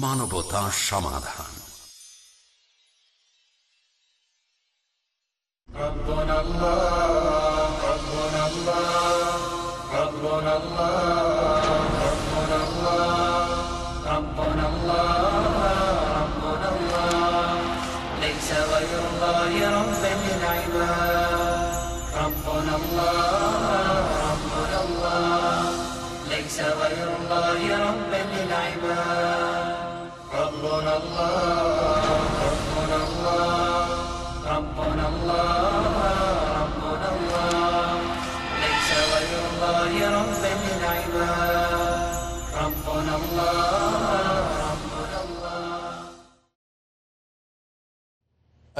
মানবতা সমাধান।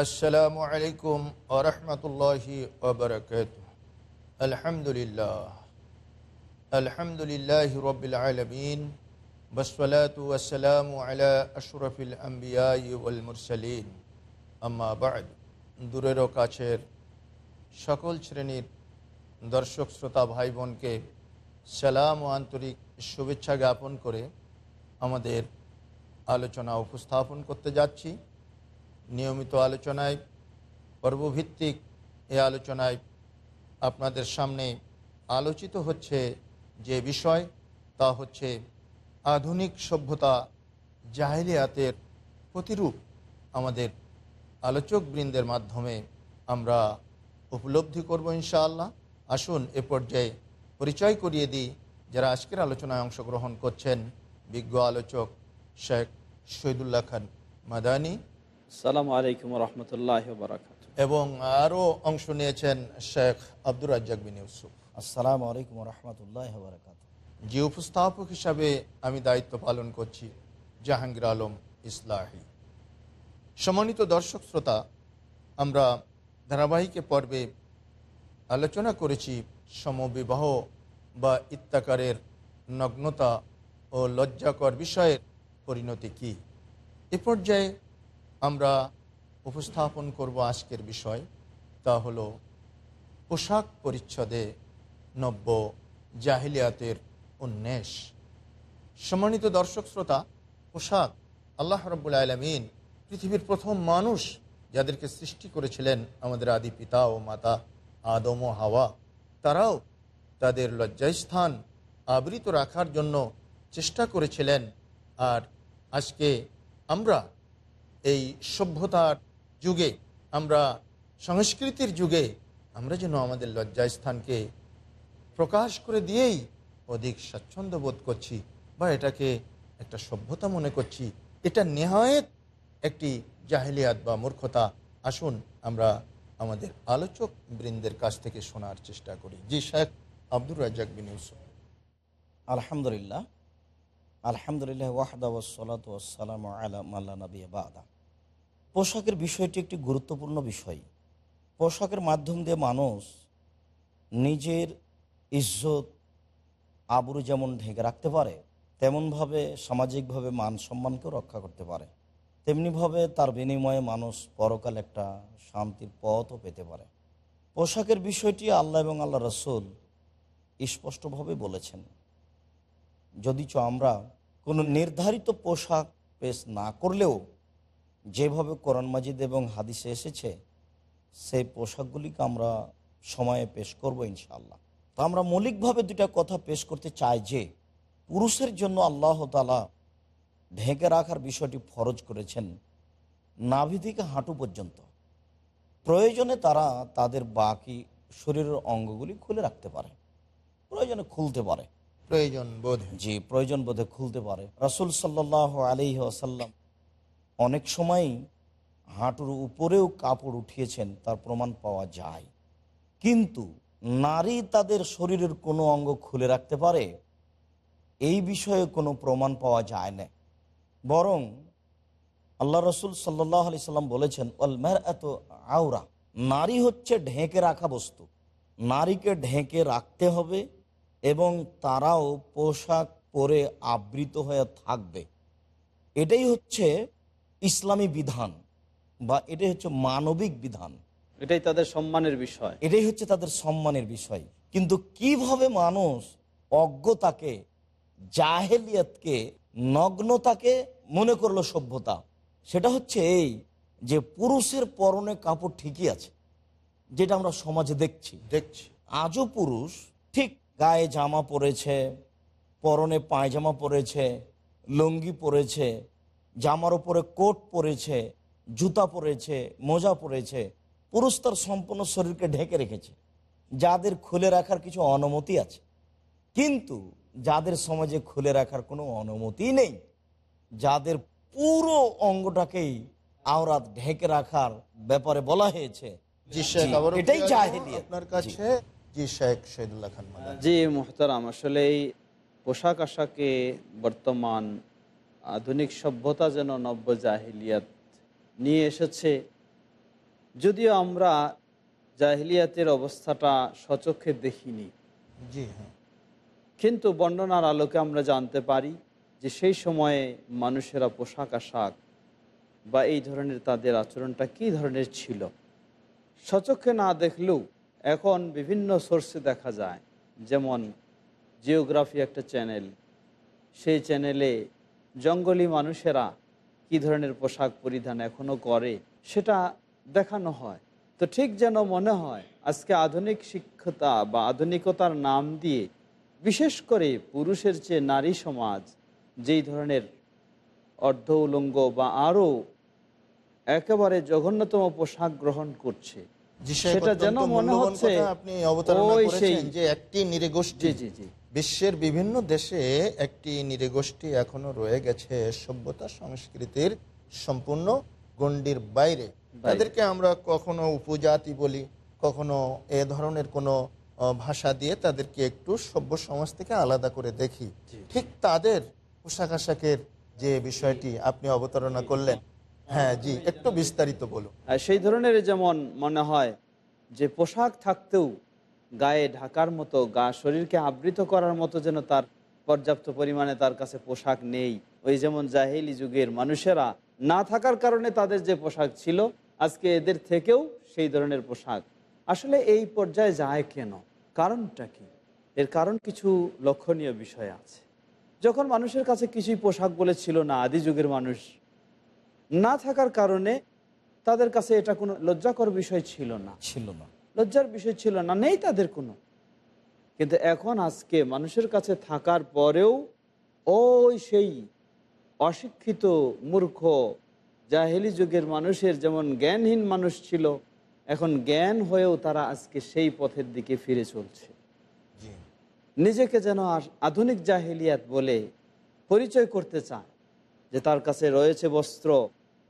আসসালামু আলাইকুম ওরহমতুল্লাহি ওবরকাত আলহামদুলিল্লাহ। আলহামদুলিল্লাহ রবিল আলমিন। বসলাত ওয়াসালাম আলা আশরফিল আম্বিয়াল মুরসালিন। আম্মাবাদ দূরেরও কাছের সকল শ্রেণির দর্শক, শ্রোতা ভাই বোনকে সালাম ও আন্তরিক শুভেচ্ছা জ্ঞাপন করে আমাদের আলোচনা উপস্থাপন করতে যাচ্ছি। নিয়মিত আলোচনায়, পর্বভিত্তিক এ আলোচনায় আপনাদের সামনে আলোচিত হচ্ছে যে বিষয়, তা হচ্ছে আধুনিক সভ্যতা জাহেলিয়াতের প্রতিরূপ আমাদের আলোচক বৃন্দের মাধ্যমে আমরা উপলব্ধি করব ইনশাআল্লাহ। আসুন এ পর্যায়ে পরিচয় করিয়ে দিই যারা আজকের আলোচনায় অংশগ্রহণ করছেন বিজ্ঞ আলোচক শেখ শহীদুল্লাহ খান মাদানী। আসসালামু আলাইকুম রহমতুল্লাহ বারাকাত এবং আরও অংশ নিয়েছেন শেখ আব্দুর রাজ্জাক বিন ইউসুফ। আসসালামু আলাইকুম রহমতুল্লাহ বারকাত যে উপস্থাপক হিসাবে আমি দায়িত্ব পালন করছি জাহাঙ্গীর আলম ইসলাহি। সম্মানিত দর্শক শ্রোতা আমরা ধারাবাহিকে পর্বে আলোচনা করেছি সমবিবাহ বা ইত্যাকারের নগ্নতা ও লজ্জাকর বিষয়ের পরিণতি কী। এ পর্যায়ে আমরা উপস্থাপন করব আজকের বিষয়, তা হলো পোশাক পরিচ্ছদে নব্য জাহিলিয়াতের উন্মেষ। সম্মানিত দর্শক শ্রোতা, পোশাক আল্লাহ রব্বুল আলমিন পৃথিবীর প্রথম মানুষ যাদেরকে সৃষ্টি করেছিলেন আমাদের আদি পিতা ও মাতা আদম ও হাওয়া, তারাও তাদের লজ্জাস্থান আবৃত রাখার জন্য চেষ্টা করেছিলেন। আর আজকে আমরা এই সভ্যতার যুগে, আমরা সংস্কৃতির যুগে, আমরা যেন আমাদের লজ্জাস্থানকে প্রকাশ করে দিয়েই অধিক স্বাচ্ছন্দ্য বোধ করছি বা এটাকে একটা সভ্যতা মনে করছি। এটা নেহায়েত একটি জাহেলিয়াত বা মূর্খতা। আসুন আমরা আমাদের আলোচক বৃন্দের কাছ থেকে শোনার চেষ্টা করি। জি শেখ আব্দুর রাজ্জাক বিন ইউসুফ। আলহামদুলিল্লাহ। আলহামদুলিল্লাহ ওয়াহদা ওসলাত ওসালাম আলাম আল্লাহ নবী বাদা। পোশাকের বিষয়টি একটি গুরুত্বপূর্ণ বিষয়। পোশাকের মাধ্যম দিয়ে মানুষ নিজের ইজ্জত, আবরু যেমন ঢেকে রাখতে পারে, তেমনভাবে সামাজিকভাবে মান সম্মানকেও রক্ষা করতে পারে। তেমনিভাবে তার বিনিময়ে মানুষ পরকাল একটা শান্তির পথও পেতে পারে। পোশাকের বিষয়টি আল্লাহ এবং আল্লাহ রসুল স্পষ্টভাবে বলেছেন। যদিচ আমরা কোনো নির্ধারিত পোশাক পেশ না করলেও যেভাবে কোরআন মাজিদ এবং হাদিসে এসেছে সেই পোশাকগুলিকে আমরা সময়ে পেশ করব ইনশাআল্লাহ। তো আমরা মৌলিকভাবে দুটা কথা পেশ করতে চাই যে পুরুষের জন্য আল্লাহ তালা ঢেকে রাখার বিষয়টি ফরজ করেছেন নাভি থেকে হাঁটু পর্যন্ত। প্রয়োজনে তারা তাদের বাকি শরীরের অঙ্গগুলি খুলে রাখতে পারে। প্রয়োজনে খুলতে পারে। প্রয়োজন বোধ। যে প্রয়োজন বোধে খুলতে পারে। রাসুল সাল্লাহ আলি আসাল্লাম অনেক সময়ই হাঁটুর উপরেও কাপড় উঠিয়েছেন, তার প্রমাণ পাওয়া যায়। কিন্তু নারী তাদের শরীরের কোনো অঙ্গ খুলে রাখতে পারে? এই বিষয়ে কোনো প্রমাণ পাওয়া যায় না। বরং আল্লাহ রসুল সাল্লাহ আলি সাল্লাম বলেছেন অলমের এত আওরা। নারী হচ্ছে ঢেকে রাখা বস্তু। নারীকে ঢেকে রাখতে হবে এবং তারাও পোশাক পরে আবৃত হয়ে থাকবে। এটাই হচ্ছে ইসলামী বিধান বা এটাই হচ্ছে মানবিক বিধান। এটাই তাদের সম্মানের বিষয়। এটাই হচ্ছে তাদের সম্মানের বিষয়। কিন্তু কীভাবে মানুষ অজ্ঞতাকে জাহেলিয়াতকে নগ্নতাকে মনে করল সভ্যতা? সেটা হচ্ছে এই যে পুরুষের পরনে কাপড় ঠিকই আছে যেটা আমরা সমাজে দেখছি। দেখছি। আজও পুরুষ ঠিক গায়ে জামা পরেছে পরনে পায়জামা পরেছে লুঙ্গি পরেছে জামার উপরে কোট পরেছে জুতা পরেছে মোজা পরেছে পুরুষ তার সম্পূর্ণ শরীরকে ঢেকে রেখেছে। যাদের খুলে রাখার কিছু অনুমতি আছে। কিন্তু যাদের সমাজে খুলে রাখার কোনো অনুমতি নেই যাদের পুরো অঙ্গটাকেই আওরাত ঢেকে রাখার ব্যাপারে বলা হয়েছে এটাই। আপনার কাছে? জি শেখ শহীদুল্লাহ খান। জি মোহতারাম আসলে পোশাক আশাকে বর্তমান আধুনিক সভ্যতা যেন নব্য জাহিলিয়াত নিয়ে এসেছে। যদিও আমরা জাহিলিয়াতের অবস্থাটা সচক্ষে দেখিনি। জি হ্যাঁ। কিন্তু বর্ণনার আলোকে আমরা জানতে পারি যে সেই সময়ে মানুষেরা পোশাক আশাক বা এই ধরনের তাদের আচরণটা কী ধরনের ছিল? সচক্ষে না দেখলেও এখন বিভিন্ন সোর্সে দেখা যায়। যেমন জিওগ্রাফি একটা চ্যানেল সেই চ্যানেলে জঙ্গলি মানুষেরা কী ধরনের পোশাক পরিধান এখনও করে সেটা দেখানো হয়। তো ঠিক যেন মনে হয় আজকে আধুনিক শিক্ষতা বা আধুনিকতার নাম দিয়ে বিশেষ করে পুরুষের চেয়ে নারী সমাজ যেই ধরনের অর্ধ উলঙ্গ বা আরও একেবারে জঘন্যতম পোশাক গ্রহণ করছে সেটা যেন মনে হচ্ছে আপনি অবতারণা করেছেন যে একটি নিরীগোষ্ঠী জি জি জি। বিশ্বের বিভিন্ন দেশে একটি নিরীগোষ্ঠী এখনও রয়ে গেছে সভ্যতা সংস্কৃতির সম্পূর্ণ গণ্ডির বাইরে। তাদেরকে আমরা কখনো উপজাতি বলি কখনো এ ধরনের কোনো ভাষা দিয়ে তাদেরকে একটু সভ্য সমাজ থেকে আলাদা করে দেখি। ঠিক তাদের পোশাক আশাকের যে বিষয়টি আপনি অবতারণা করলেন। হ্যাঁ জি একটু বিস্তারিত বলুন। আর সেই ধরনের যেমন মনে হয় যে পোশাক থাকতেও গায়ে ঢাকার মতো, গা শরীরকে আবৃত করার মতো যেন তার পর্যাপ্ত পরিমাণে তার কাছে পোশাক নেই। ওই যেমন জাহেলি যুগের মানুষেরা না থাকার কারণে তাদের যে পোশাক ছিল, আজকে এদের থেকেও সেই ধরনের পোশাক। আসলে এই পর্যায়ে যায় কেন? কারণটা কি? এর কারণ কিছু লক্ষণীয় বিষয় আছে। যখন মানুষের কাছে কিছুই পোশাক বলে ছিল না, আদি যুগের মানুষ না থাকার কারণে তাদের কাছে এটা কোনো লজ্জাকর বিষয় ছিল না। ছিল না। লজ্জার বিষয় ছিল না নেই তাদের কোনো। কিন্তু এখন আজকে মানুষের কাছে থাকার পরেও ওই সেই অশিক্ষিত মূর্খ জাহেলি যুগের মানুষের যেমন জ্ঞানহীন মানুষ ছিল এখন জ্ঞান হয়েও তারা আজকে সেই পথের দিকে ফিরে চলছে। নিজেকে যেন আর আধুনিক জাহেলিয়াত বলে পরিচয় করতে চায় যে তার কাছে রয়েছে বস্ত্র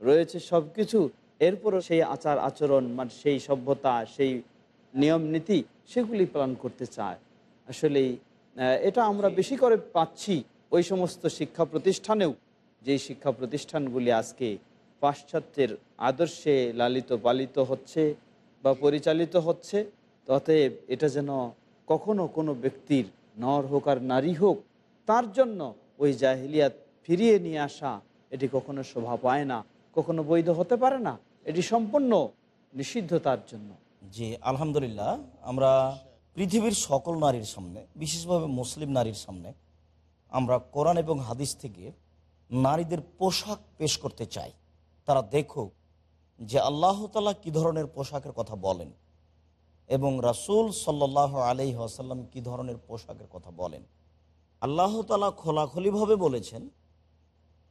রয়েছে সব কিছু এরপরও সেই আচার আচরণ মানে সেই সভ্যতা সেই নিয়ম, নীতি, সেগুলি পালন করতে চায়। আসলে এটা আমরা বেশি করে পাচ্ছি ওই সমস্ত শিক্ষা প্রতিষ্ঠানেও, যেই শিক্ষা প্রতিষ্ঠানগুলি আজকে পাশ্চাত্যের আদর্শে লালিত, পালিত হচ্ছে বা পরিচালিত হচ্ছে, অতএব এটা যেন কখনো কোনো ব্যক্তির নর হোক আর নারী হোক, তার জন্য ওই জাহিলিয়াত ফিরিয়ে নিয়ে আসা, এটি কখনো শোভা পায় না, কখনো বৈধ হতে পারে না, এটি সম্পূর্ণ নিষিদ্ধ তার জন্য। জি, আলহামদুলিল্লাহ। আমরা পৃথিবীর সকল নারীর সামনে, বিশেষভাবে মুসলিম নারীর সামনে, আমরা কোরআন এবং হাদিস থেকে নারীদের পোশাক পেশ করতে চাই। তারা দেখুক যে আল্লাহ তালা কী ধরনের পোশাকের কথা বলেন এবং রাসুল সাল্লাহ আলি আসাল্লাম কী ধরনের পোশাকের কথা বলেন। আল্লাহ তালা খোলাখুলিভাবে বলেছেন,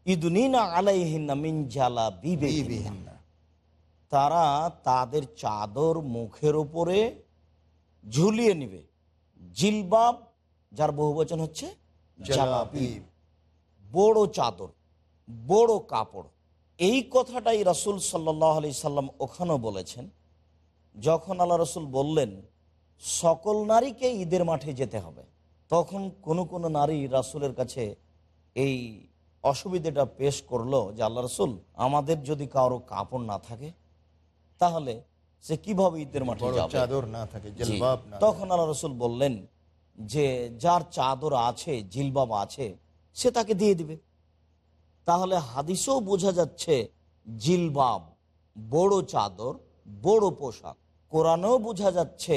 ইদুনিনা আলাইহিনা মিন জালা বিবিহিন্না। তারা তাদের চাদর মুখের উপরে ঝুলিয়ে নিবে। জিলবাব যার বহুবচন হচ্ছে জালাবিব জালাবিব। বড় চাদর বড় কাপড়। এই কথাটাই রাসুল সাল্লাহ আলি সাল্লাম ওখানেও বলেছেন যখন আল্লাহ রসুল বললেন সকল নারীকে ঈদের মাঠে যেতে হবে। তখন কোনো কোনো নারী রাসুলের কাছে এই অসুবিধাটা পেশ করল যে আল্লাহ রসুল আমাদের যদি কারও কাপড় না থাকে তাহলে সে কীভাবে ঈদের মাঠে চাদর না থাকে তখন আল্লাহ রসুল বললেন যে যার চাদর আছে জিলবাব আছে সে তাকে দিয়ে দিবে। তাহলে হাদিসেও বোঝা যাচ্ছে জিলবাব বড় চাদর বড় পোশাক। কোরআনেও বোঝা যাচ্ছে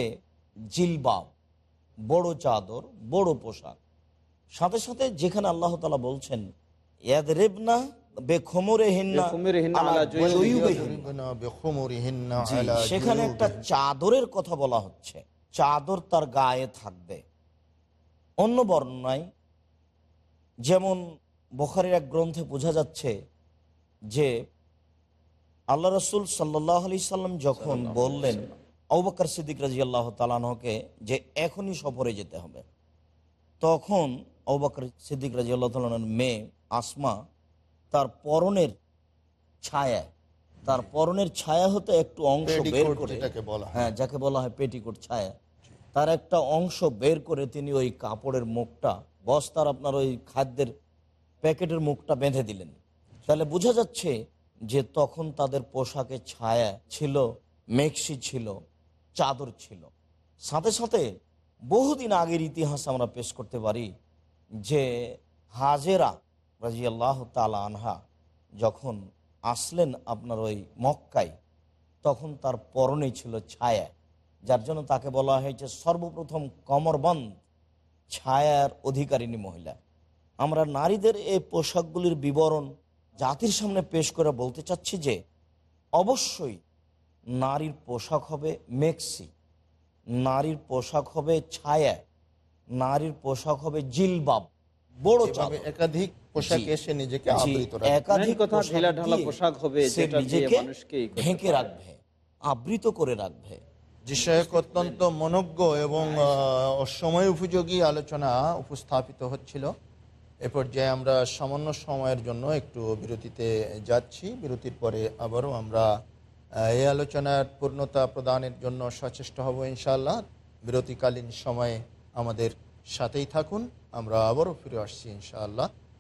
জিলবাব বড় চাদর বড় পোশাক। সাথে সাথে যেখানে আল্লাহ তালা বলছেন ইয়াদরিবনা বেখমুরিহিন্না সেখানে একটা চাদরের কথা বলা হচ্ছে। চাদর তার গায়ে থাকবে। অন্য বর্ণনায় যেমন বোখারের এক গ্রন্থে বোঝা যাচ্ছে যে আল্লাহ রসুল সাল্লাহ আলি সাল্লাম যখন বললেন অবাকর সিদ্দিক রাজি আল্লাহ তালানহকে যে এখনই সফরে যেতে হবে তখন অবাকর সিদ্দিক রাজি আল্লাহ তালানোর মেয়ে আসমা তার পরনের ছায়া। তার পরনের ছায়া হতে একটু অংশ বের করে হয়। হ্যাঁ যাকে বলা হয় পেটিকোট ছায়া। তার একটা অংশ বের করে তিনি ওই কাপড়ের মুখটা বস্তার আপনার ওই খাদ্যের প্যাকেটের মুখটা বেঁধে দিলেন। তাহলে বোঝা যাচ্ছে যে তখন তাদের পোশাকে ছায়া ছিল মেক্সি ছিল চাদর ছিল। সাথে সাথে বহুদিন আগের ইতিহাস আমরা পেশ করতে পারি যে হাজেরা রাজিয়াল্লাহ তালা আনহা যখন আসলেন আপনার ওই মক্কায় তখন তার পরনে ছিল ছায়া যার জন্য তাকে বলা হয়েছে সর্বপ্রথম কমরবন্ধ ছায়ার অধিকারিণী মহিলা। আমরা নারীদের এই পোশাকগুলির বিবরণ জাতির সামনে পেশ করে বলতে চাচ্ছি যে অবশ্যই নারীর পোশাক হবে মেক্সি নারীর পোশাক হবে ছায়া নারীর পোশাক হবে জিলবাব বড় একাধিক পোশাকে। এসে নিজেকে আবৃত রাখবে। একাধিক কথা পোশাক ঢিলাঢালা পোশাক হবে, যেটা নিজেকে মানুষকে ই করতে ঢেকে রাখবে আবৃত করে রাখবে। বিষয়ক অত্যন্ত মনজ্ঞ এবং আহ, সময় উপযোগী আলোচনা উপস্থাপিত হচ্ছিল। এ পর্যায়ে আমরা সামান্য সময়ের জন্য একটু বিরতিতে যাচ্ছি। বিরতির পরে আবারও আমরা আহ, এই আলোচনার পূর্ণতা প্রদানের জন্য সচেষ্ট হব ইনশাল্লাহ বিরতিকালীন সময়ে আমাদের সাথেই থাকুন। আমরা আবারও ফিরে আসছি ইনশাআল্লাহ।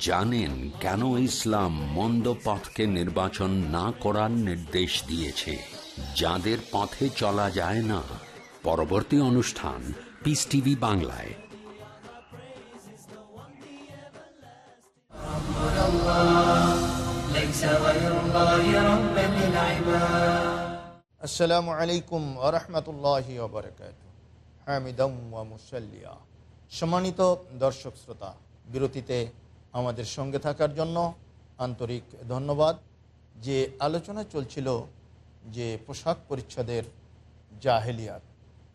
জানেন কেন ইসলাম মন্দ পথকে নির্বাচন না করার নির্দেশ দিয়েছে। যাদের পথে চলা যায় না। পরবর্তী অনুষ্ঠান পিস টিভি বাংলায়। আসসালামু আলাইকুম আরহামতুল্লাহ ওয়া মুসাল্লিয়া। সম্মানিত দর্শক শ্রোতা, বিরতিতে আমাদের সঙ্গে থাকার জন্য আন্তরিক ধন্যবাদ। যে আলোচনা চলছিল যে পোশাক পরিচ্ছদের জাহেলিয়াত,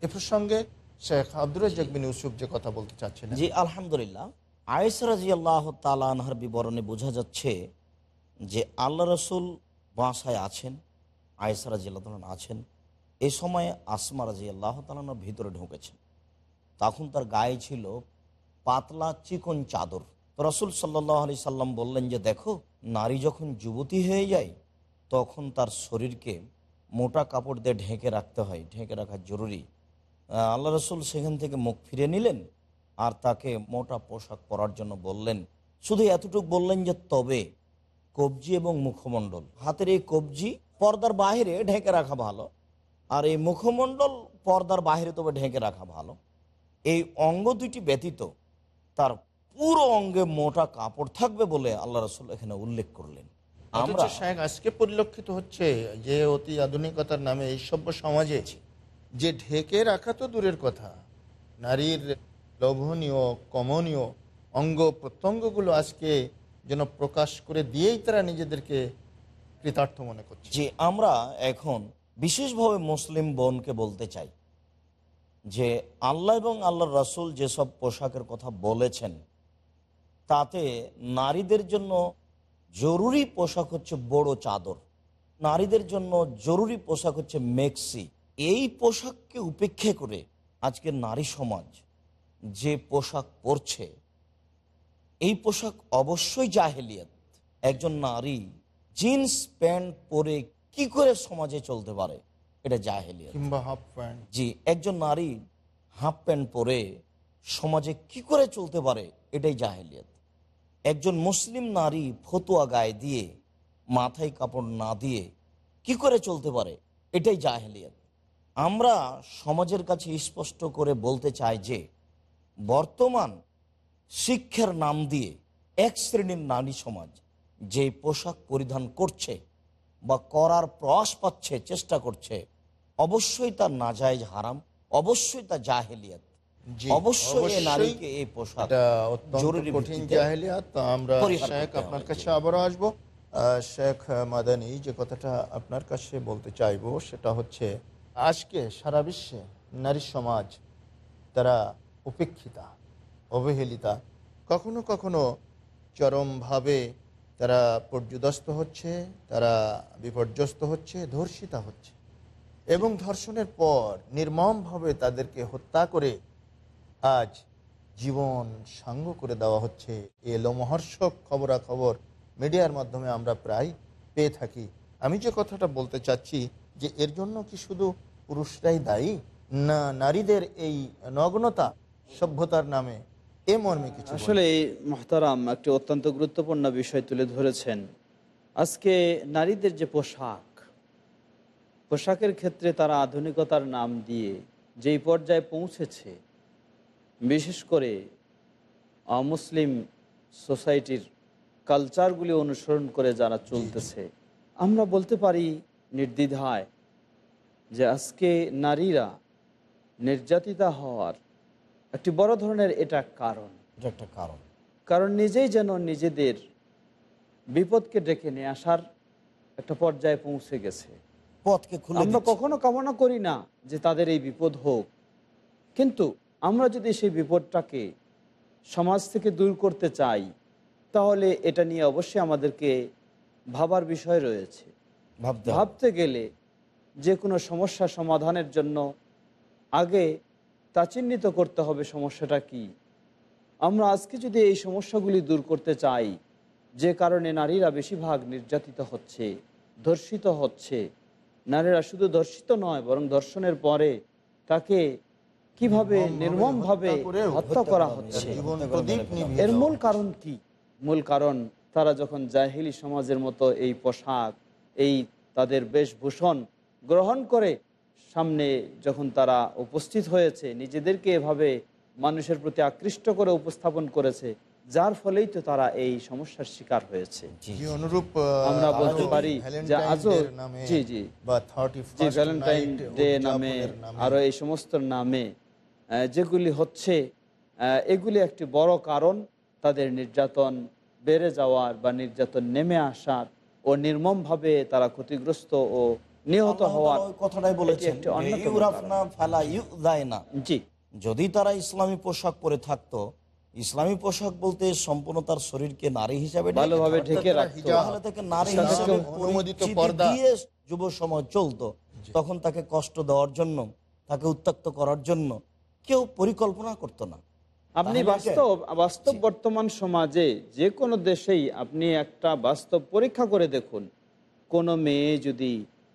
এ প্রসঙ্গে শেখ আব্দুর বিন ইউসুফ যে কথা বলতে চাচ্ছিলেন। জি, আলহামদুলিল্লাহ। আয়েসরাজি আল্লাহ তালানহার বিবরণে বোঝা যাচ্ছে যে আল্লাহ রসুল বাসায় আছেন আয়েসরাজি আল্লাহ আছেন। এ সময়ে আসমা রাজি আল্লাহ তালানোর ভিতরে ঢুকেছেন। তখন তার গায়ে ছিল পাতলা চিকন চাদর। রসুল সাল্লাহ আলি সাল্লাম বললেন যে, দেখো, নারী যখন যুবতী হয়ে যায়, তখন তার শরীরকে মোটা কাপড় দিয়ে ঢেকে রাখতে হয়। ঢেকে রাখা জরুরি। আল্লাহ রসুল সেখান থেকে মুখ ফিরে নিলেন আর তাকে মোটা পোশাক পরার জন্য বললেন, শুধু এতটুকু বললেন যে, তবে কবজি এবং মুখমণ্ডল, হাতের এই কবজি পর্দার বাইরে ঢেকে রাখা ভালো আর এই মুখমণ্ডল পর্দার বাইরে তবে ঢেকে রাখা ভালো। এই অঙ্গ দুইটি ব্যতীত তার পুরো অঙ্গে মোটা কাপড় থাকবে বলে আল্লাহ রসুল এখানে উল্লেখ করলেন। আমরা আজকে পরিলক্ষিত হচ্ছে যে অতি আধুনিকতার নামে এই সভ্য সমাজে যে ঢেকে রাখা তো দূরের কথা নারীর লোভনীয় কমনীয় অঙ্গ প্রত্যঙ্গগুলো আজকে যেন প্রকাশ করে দিয়েই তারা নিজেদেরকে কৃতার্থ মনে করছে। যে আমরা এখন বিশেষভাবে মুসলিম বোনকে বলতে চাই যে আল্লাহ এবং আল্লাহর রাসুল যেসব পোশাকের কথা বলেছেন তাতে নারীদের জন্য জরুরি পোশাক হচ্ছে বড় চাদর। নারীদের জন্য জরুরি পোশাক হচ্ছে মেক্সি। এই পোশাককে উপেক্ষা করে আজকে নারী সমাজ যে পোশাক পরছে এই পোশাক অবশ্যই জাহেলিয়াত। একজন নারী জিন্স প্যান্ট পরে কি করে সমাজে চলতে পারে এটা জাহেলিয়াত। কিংবা হাফ প্যান্ট। জি একজন নারী হাফ প্যান্ট পরে সমাজে কি করে চলতে পারে এটাই জাহেলিয়াত। একজন মুসলিম নারী ফতুয়া গায়ে দিয়ে, মাথায় কাপড় না দিয়ে কি করে চলতে পারে? এটাই জাহেলিয়াত। আমরা সমাজের কাছে স্পষ্ট করে বলতে চাই যে, বর্তমান শিক্ষার নাম দিয়ে এক শ্রেণির নারী সমাজ যে পোশাক পরিধান করছে বা করার প্রয়াস পাচ্ছে, চেষ্টা করছে, অবশ্যই তার নাজায়েজ হারাম, অবশ্যই তা জাহেলিয়াত। অবশ্যই নারীকে এই পোশাক জরুরি কঠিন জাহেলিয়াত আমরা শেখ আপনার কাছে আবারও আসব। শেখ মাদানি যে কথাটা আপনার কাছে বলতে চাইব সেটা হচ্ছে আজকে সারা বিশ্বে নারী সমাজ তারা উপেক্ষিতা অবহেলিতা কখনো কখনো চরমভাবে তারা পর্যুদস্ত হচ্ছে তারা বিপর্যস্ত হচ্ছে ধর্ষিতা হচ্ছে। এবং ধর্ষণের পর নির্মমভাবে তাদেরকে হত্যা করে আজ জীবন সাঙ্গ করে দেওয়া হচ্ছে। এ লোমহর্ষক খবরাখবর। মিডিয়ার মাধ্যমে আমরা প্রায় পেয়ে থাকি। আমি যে কথাটা বলতে চাচ্ছি যে, এর জন্য কি শুধু পুরুষরাই দায়ী? না, নারীদের এই নগ্নতা, সভ্যতার নামে এ মর্মে কিছু আসলে মহতারাম একটি অত্যন্ত গুরুত্বপূর্ণ বিষয় তুলে ধরেছেন। আজকে নারীদের যে পোশাক, পোশাকের ক্ষেত্রে তারা আধুনিকতার নাম দিয়ে যেই পর্যায়ে পৌঁছেছে বিশেষ করে মুসলিম সোসাইটির কালচারগুলি অনুসরণ করে যারা চলতেছে আমরা বলতে পারি নির্দ্বিধায় যে আজকে নারীরা নির্যাতিতা হওয়ার একটি বড় ধরনের এটা কারণ। একটা কারণ। কারণ নিজেই যেন নিজেদের বিপদকে ডেকে নিয়ে আসার একটা পর্যায়ে পৌঁছে গেছে। পথকে আমরা কখনো কামনা করি না যে তাদের এই বিপদ হোক কিন্তু আমরা যদি সেই বিপদটাকে সমাজ থেকে দূর করতে চাই তাহলে এটা নিয়ে অবশ্যই আমাদেরকে ভাবার বিষয় রয়েছে। ভাবতে ভাবতে গেলে যে কোনো সমস্যা সমাধানের জন্য আগে তা চিহ্নিত করতে হবে সমস্যাটা কি। আমরা আজকে যদি এই সমস্যাগুলি দূর করতে চাই যে কারণে নারীরা বেশিরভাগ নির্যাতিত হচ্ছে ধর্ষিত হচ্ছে নারীরা শুধু ধর্ষিত নয় বরং ধর্ষণের পরে তাকে কীভাবে নির্মমভাবে হত্যা করে হত্যা করা হচ্ছে। এর মূল কারণ কি? মূল কারণ তারা যখন জাহিলি সমাজের মতো এই পোশাক এই তাদের বেশভূষণ গ্রহণ করে সামনে যখন তারা উপস্থিত হয়েছে নিজেদেরকে এভাবে মানুষের প্রতি আকৃষ্ট করে উপস্থাপন করেছে যার ফলেই তো তারা এই সমস্যার শিকার হয়েছে। অনুরূপ আমরা বলতে পারি যে আজও জি জি। বা ভ্যালেন্টাইন ডে নামে আরও এই সমস্ত নামে যেগুলি হচ্ছে এগুলি একটি বড় কারণ। তাদের নির্যাতন বেড়ে যাওয়ার বা নির্যাতন নেমে আসার ও নির্মমভাবে তারা ক্ষতিগ্রস্ত ও নিহত হওয়ার কথাটাই বলেছেন। জি। যদি তারা ইসলামী পোশাক পরে থাকতো ইসলামী পোশাক বলতে সম্পূর্ণ তার শরীরকে নারী হিসাবে ভালোভাবে ঢেকে তাকে নারী হিসাবে যুব সমাজ চলতো। তখন তাকে কষ্ট দেওয়ার জন্য তাকে উত্তক্ত করার জন্য কেউ পরিকল্পনা করতো না। আপনি বাস্তব বাস্তব বর্তমান সমাজে যে কোনো দেশেই আপনি একটা বাস্তব পরীক্ষা করে দেখুন। কোনো মেয়ে যদি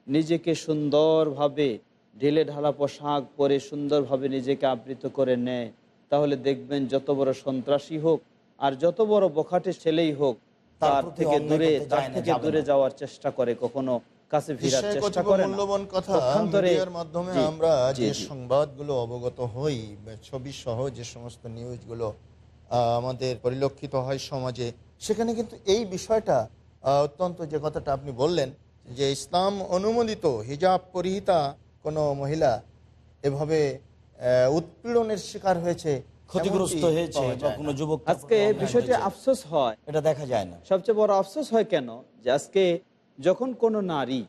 নিজেকে সুন্দরভাবে ঢেলে ঢালা পোশাক পরে সুন্দরভাবে নিজেকে আবৃত করে নেয় তাহলে দেখবেন যত বড় সন্ত্রাসী হোক আর যত বড় বখাটে ছেলেই হোক তার থেকে দূরে তার থেকে দূরে যাওয়ার চেষ্টা করে কখনো কাছে ফেরার চেষ্টা করে মূল্যবান কথা মিডিয়ার মাধ্যমে আমরা যে সংবাদগুলো অবগত হই ছবি সহ যে সমস্ত নিউজগুলো আমাদের পরিলক্ষিত হয় সমাজে সেখানে কিন্তু এই বিষয়টা অত্যন্ত যে কথাটা আপনি বললেন যে ইসলাম অনুমোদিত হিজাব পরিহিতা কোনো মহিলা এভাবে আহ, উৎপীড়নের শিকার হয়েছে ক্ষতিগ্রস্ত হয়েছে বা কোনো যুবক আজকে বিষয়টি আফসোস হয়। এটা দেখা যায় না। সবচেয়ে বড় আফসোস হয় কেন? যে আজকে যখন কোনো নারী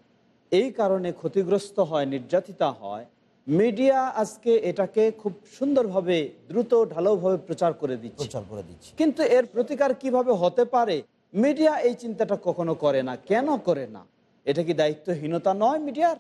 এই কারণে ক্ষতিগ্রস্ত হয় নির্যাতিতা হয় মিডিয়া আজকে এটাকে খুব সুন্দরভাবে দ্রুত ঢালাওভাবে প্রচার করে দিচ্ছে। প্রচার করে দিচ্ছে। কিন্তু এর প্রতিকার কীভাবে হতে পারে? মিডিয়া এই চিন্তাটা কখনো করে না। কেন করে না? এটা কি দায়িত্বহীনতা নয় মিডিয়ার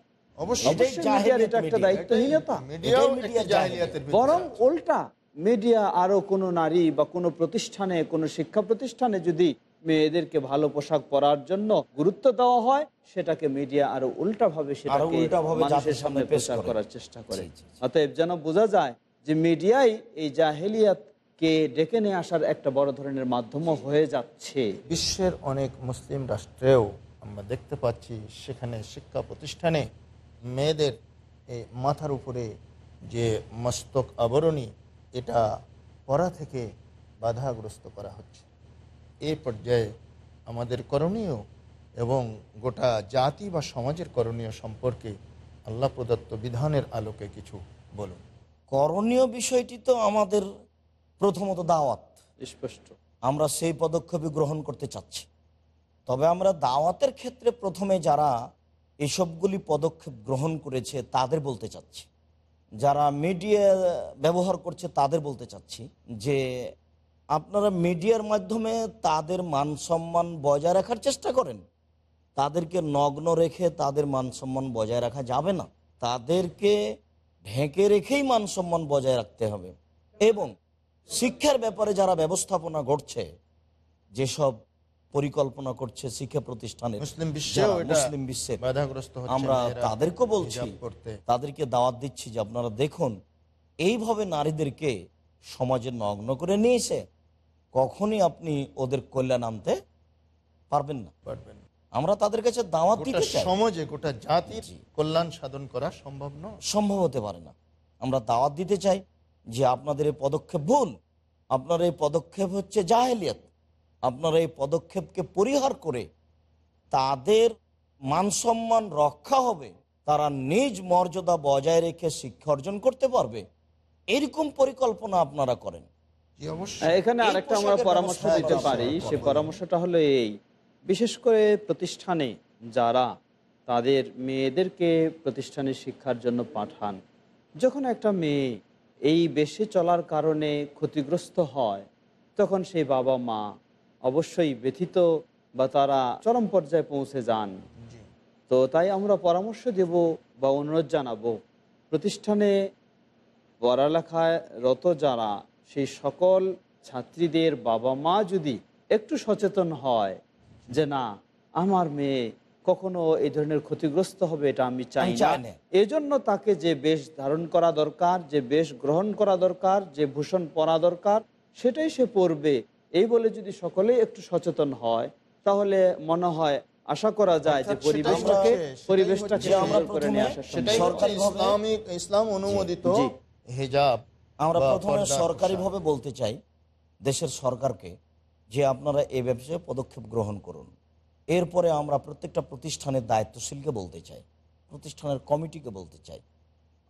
বরং উল্টা মিডিয়া আরও কোনো নারী বা কোনো প্রতিষ্ঠানে কোনো শিক্ষা প্রতিষ্ঠানে যদি মেয়েদেরকে ভালো পোশাক পরার জন্য গুরুত্ব দেওয়া হয় সেটাকে মিডিয়া আরও উল্টাভাবে সেটাকে মানুষের সামনে প্রচার করার চেষ্টা করে। অতএব যেন বোঝা যায় যে মিডিয়াই এই জাহেলিয়াতকে ডেকে নিয়ে আসার একটা বড় ধরনের মাধ্যমও হয়ে যাচ্ছে। বিশ্বের অনেক মুসলিম রাষ্ট্রেও আমরা দেখতে পাচ্ছি সেখানে শিক্ষা প্রতিষ্ঠানে মেয়েদের এই মাথার উপরে যে মস্তক আবরণী এটা পড়া থেকে বাধাগ্রস্ত করা হচ্ছে। এই পর্যায়ে আমাদের করণীয় এবং গোটা জাতি বা সমাজের করণীয় সম্পর্কে আল্লাহ প্রদত্ত বিধানের আলোকে কিছু বলুন। করণীয় বিষয়টি তো আমাদের প্রথমত দাওয়াত। স্পষ্ট। আমরা সেই পদক্ষেপই গ্রহণ করতে চাচ্ছি। তবে আমরা দাওয়াতের ক্ষেত্রে প্রথমে যারা এসবগুলি পদক্ষেপ গ্রহণ করেছে তাদের বলতে চাচ্ছি। যারা মিডিয়া ব্যবহার করছে তাদের বলতে চাচ্ছি যে আপনারা মিডিয়ার মাধ্যমে তাদের মান সম্মান বজায় রাখার চেষ্টা করেন। তাদেরকে নগ্ন রেখে তাদের মান সম্মান বজায় রাখা যাবে না। তাদেরকে ঢেকে রেখেই মান সম্মান বজায় রাখতে হবে। এবং শিক্ষার ব্যাপারে যারা ব্যবস্থাপনা ঘটছে যেসব পরিকল্পনা করছে শিক্ষা প্রতিষ্ঠানে মুসলিম বিশ্বে আমরা মেয়েরা তাদেরকেও বলছি তাদেরকে দাওয়াত দিচ্ছি যে আপনারা দেখুন এইভাবে নারীদেরকে সমাজে নগ্ন করে নিয়েছে কখনই আপনি ওদের কল্যাণ আনতে পারবেন না। পারবেন আমরা তাদের কাছে দাওয়াত দিতে চাই। সমাজে গোটা জাতির কল্যাণ সাধন করা সম্ভব নয়। সম্ভব হতে পারে না। আমরা দাওয়াত দিতে চাই যে আপনাদের এই পদক্ষেপ ভুল আপনার এই পদক্ষেপ হচ্ছে জাহেলিয়াত। আপনারা এই পদক্ষেপকে পরিহার করে তাদের মান সম্মান রক্ষা হবে তারা নিজ মর্যাদা বজায় রেখে শিক্ষা অর্জন করতে পারবে এরকম পরিকল্পনা আপনারা করেন। হ্যাঁ, এখানে আরেকটা আমরা পরামর্শ দিতে পারি সে পরামর্শটা হলো এই। বিশেষ করে প্রতিষ্ঠানে যারা তাদের মেয়েদেরকে প্রতিষ্ঠানে শিক্ষার জন্য পাঠান যখন একটা মেয়ে এই বেশি চলার কারণে ক্ষতিগ্রস্ত হয় তখন সেই বাবা মা অবশ্যই ব্যথিত বা তারা চরম পর্যায়ে পৌঁছে যান। তো তাই আমরা পরামর্শ দেব বা অনুরোধ জানাব প্রতিষ্ঠানে পড়ালেখায় রত যারা সেই সকল ছাত্রীদের বাবা মা যদি একটু সচেতন হয় যে না আমার মেয়ে কখনো এই ধরনের ক্ষতিগ্রস্ত হবে এটা আমি চাই না এজন্য তাকে যে বেশ ধারণ করা দরকার যে বেশ গ্রহণ করা দরকার যে ভূষণ পরা দরকার সেটাই সে পড়বে। এই বলে যদি সকলেই একটু সচেতন হয় তাহলে মনে হয় আশা করা যায় যে পরিবেশটাকে পরিবেশটাকে আমরা সুন্দর করে নিয়ে আসা ইসলাম অনুমোদিত। হিজাব আমরা প্রথমে সরকারিভাবে বলতে চাই দেশের সরকারকে যে আপনারা এই ব্যবসায় পদক্ষেপ গ্রহণ করুন। এরপরে আমরা প্রত্যেকটা প্রতিষ্ঠানের দায়িত্বশীলকে বলতে চাই প্রতিষ্ঠানের কমিটিকে বলতে চাই।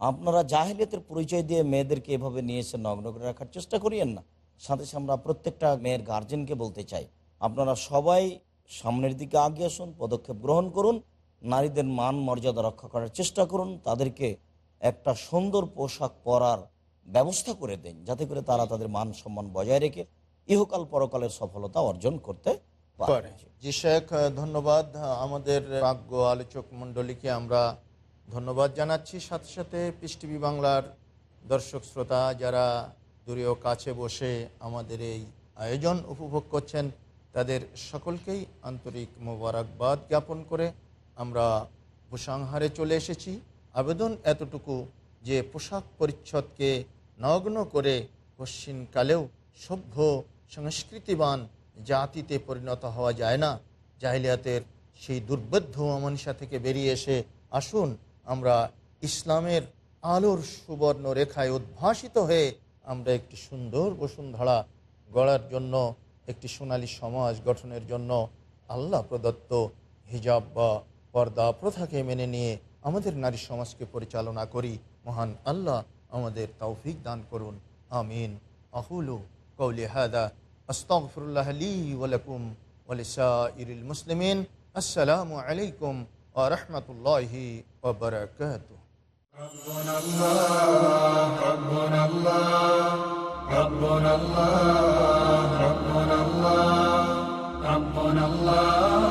আপনারা জাহেলিয়াতের পরিচয় দিয়ে মেয়েদেরকে এভাবে নিয়ে এসে নগ্ন করে রাখার চেষ্টা করিয়েন না। সাথে সাথে আমরা প্রত্যেকটা মেয়ের গার্জেনকে বলতে চাই আপনারা সবাই সামনের দিকে আগে আসুন পদক্ষেপ গ্রহণ করুন নারীদের মান মর্যাদা রক্ষা করার চেষ্টা করুন তাদেরকে একটা সুন্দর পোশাক পরার ব্যবস্থা করে দেন, যাতে করে তারা তাদের মান সম্মান বজায় রেখে ইহকাল পরকালের সফলতা অর্জন করতে পারে। জি শেখ ধন্যবাদ। আমাদের প্রাজ্ঞ আলোচক মণ্ডলীকে আমরা ধন্যবাদ জানাচ্ছি। সাথে সাথে পিস বাংলার দর্শক শ্রোতা যারা দূরে ও কাছে বসে আমাদের এই আয়োজন উপভোগ করছেন, তাদের সকলকেই আন্তরিক মোবারকবাদ জ্ঞাপন করে আমরা উপসংহারে চলে এসেছি। আবেদন এতটুকু যে পোশাক পরিচ্ছদকে নগ্ন করে পশ্চিমকালেও সভ্য, সংস্কৃতিবান জাতিতে পরিণত হওয়া যায় না। জাহিলিয়াতের সেই দুর্বোধ্য অমানিসা থেকে বেরিয়ে এসে আসুন, আমরা ইসলামের আলোর সুবর্ণ রেখায় উদ্ভাসিত হয়ে আমরা একটি সুন্দর বসুন্ধরা গড়ার জন্য, একটি সোনালী সমাজ গঠনের জন্য আল্লাহ প্রদত্ত হিজাব বা পর্দা প্রথাকে মেনে নিয়ে আমাদের নারী সমাজকে পরিচালনা করি মহান আল্লাহ আমাদের তৌফিক দান করুন আমিন আহুলু কৌলি হাদা আস্তগফিরুল্লাহ লি ওয়ালাকুম ওয়ালিসাইরিল মুসলিমিন আসসালামু আলাইকুম ওয়া রাহমাতুল্লাহি ওয়া বারাকাতুহু ربنا الله ربنا الله ربنا الله ربنا الله ربنا الله ربنا الله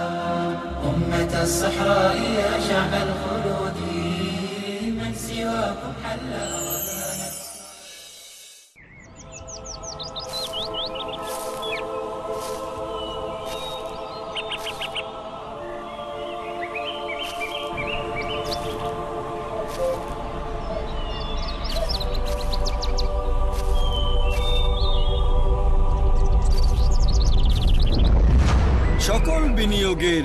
الصحراء يا شعب الخلود من سواكم حل أغلانا সকল বিনিয়োগের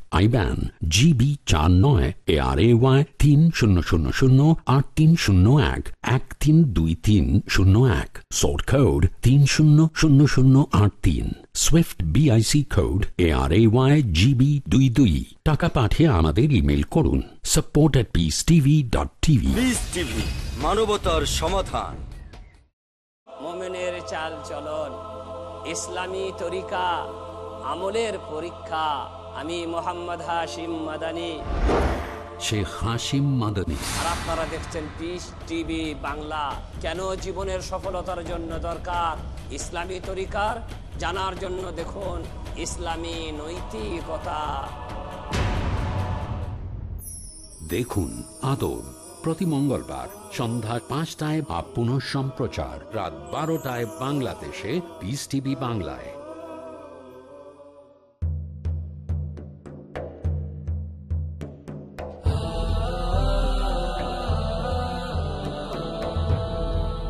আইব্যান জিবি চার নয় এ আর এ ওয়াই তিন শূন্য শূন্য শূন্য আট তিন শূন্য এক এক তিন দুই তিন শূন্য এক সোর্ট কোড তিন শূন্য শূন্য শূন্য আট তিন SWIFT BIC code A R A Y GB দুই দুই। টাকা পাঠিয়ে আমাদের ইমেল করুন support at peace TV dot TV TV মানবতার সমাধান। মোমেনের চাল চলন ইসলামী তরিকা আমলের পরীক্ষা। আমি মোহাম্মদ হাশিম মাদানি। শেখ হাসিম মাদানী। আর আপনারা দেখছেন পিস টিভি বাংলা। কেন জীবনের সফলতার জন্য দরকার ইসলামী তরিকার? জানার জন্য দেখুন ইসলামী নৈতিকতা। দেখুন আদব প্রতি মঙ্গলবার সন্ধ্যা পাঁচটায় বা পুনঃ সম্প্রচার রাত বারোটায় বাংলাদেশে পিস টিভি বাংলায়।